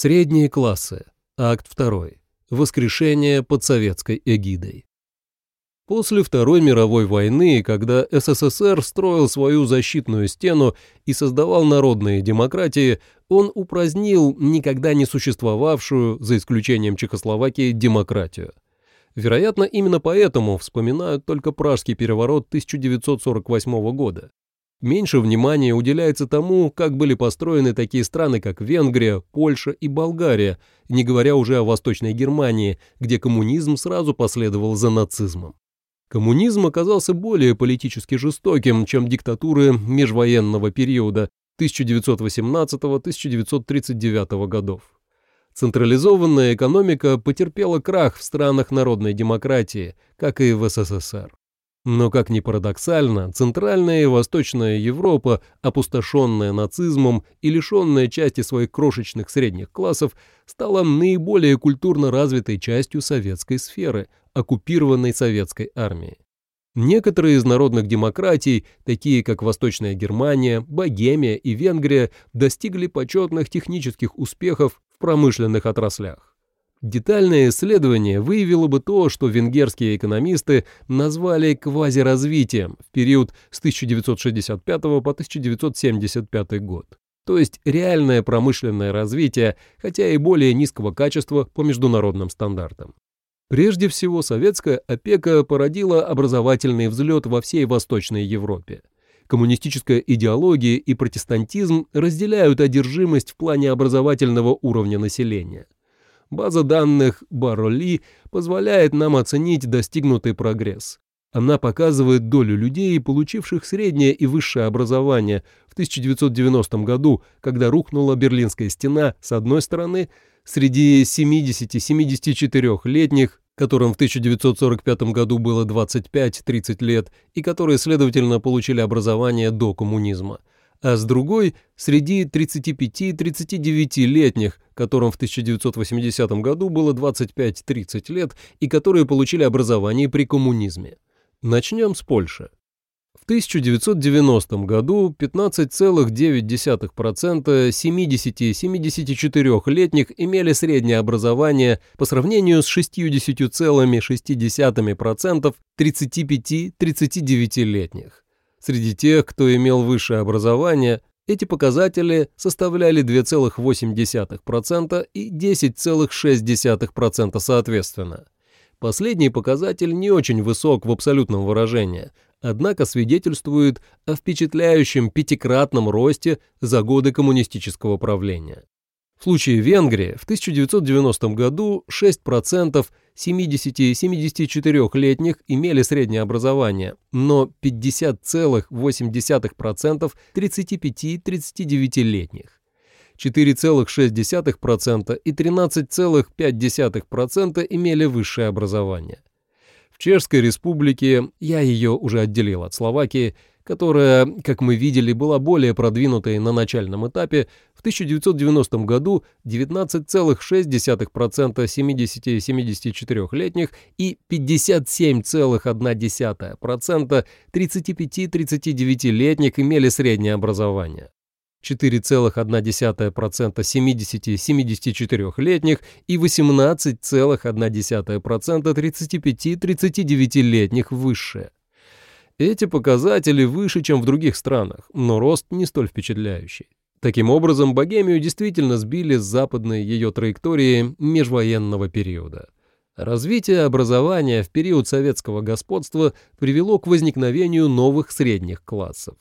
Средние классы. Акт 2. Воскрешение под советской эгидой. После Второй мировой войны, когда СССР строил свою защитную стену и создавал народные демократии, он упразднил никогда не существовавшую, за исключением Чехословакии, демократию. Вероятно, именно поэтому вспоминают только Пражский переворот 1948 года. Меньше внимания уделяется тому, как были построены такие страны, как Венгрия, Польша и Болгария, не говоря уже о Восточной Германии, где коммунизм сразу последовал за нацизмом. Коммунизм оказался более политически жестоким, чем диктатуры межвоенного периода 1918-1939 годов. Централизованная экономика потерпела крах в странах народной демократии, как и в СССР. Но, как ни парадоксально, Центральная и Восточная Европа, опустошенная нацизмом и лишенная части своих крошечных средних классов, стала наиболее культурно развитой частью советской сферы, оккупированной советской армией. Некоторые из народных демократий, такие как Восточная Германия, Богемия и Венгрия, достигли почетных технических успехов в промышленных отраслях. Детальное исследование выявило бы то, что венгерские экономисты назвали квазиразвитием в период с 1965 по 1975 год. То есть реальное промышленное развитие, хотя и более низкого качества по международным стандартам. Прежде всего, советская опека породила образовательный взлет во всей Восточной Европе. Коммунистическая идеология и протестантизм разделяют одержимость в плане образовательного уровня населения – База данных Бароли позволяет нам оценить достигнутый прогресс. Она показывает долю людей, получивших среднее и высшее образование в 1990 году, когда рухнула Берлинская стена с одной стороны, среди 70-74-летних, которым в 1945 году было 25-30 лет и которые, следовательно, получили образование до коммунизма – а с другой – среди 35-39-летних, которым в 1980 году было 25-30 лет и которые получили образование при коммунизме. Начнем с Польши. В 1990 году 15,9% 70-74-летних имели среднее образование по сравнению с 60,6% 35-39-летних. Среди тех, кто имел высшее образование, эти показатели составляли 2,8% и 10,6% соответственно. Последний показатель не очень высок в абсолютном выражении, однако свидетельствует о впечатляющем пятикратном росте за годы коммунистического правления. В случае Венгрии в 1990 году 6% 70-74-летних имели среднее образование, но 50,8% 35-39-летних. 4,6% и 13,5% имели высшее образование. В Чешской республике, я ее уже отделил от Словакии, которая, как мы видели, была более продвинутой на начальном этапе, в 1990 году 19,6% 70-74-летних и 57,1% 35-39-летних имели среднее образование. 4,1% 70-74-летних и 18,1% 35-39-летних высшее. Эти показатели выше, чем в других странах, но рост не столь впечатляющий. Таким образом, Богемию действительно сбили с западной ее траектории межвоенного периода. Развитие образования в период советского господства привело к возникновению новых средних классов.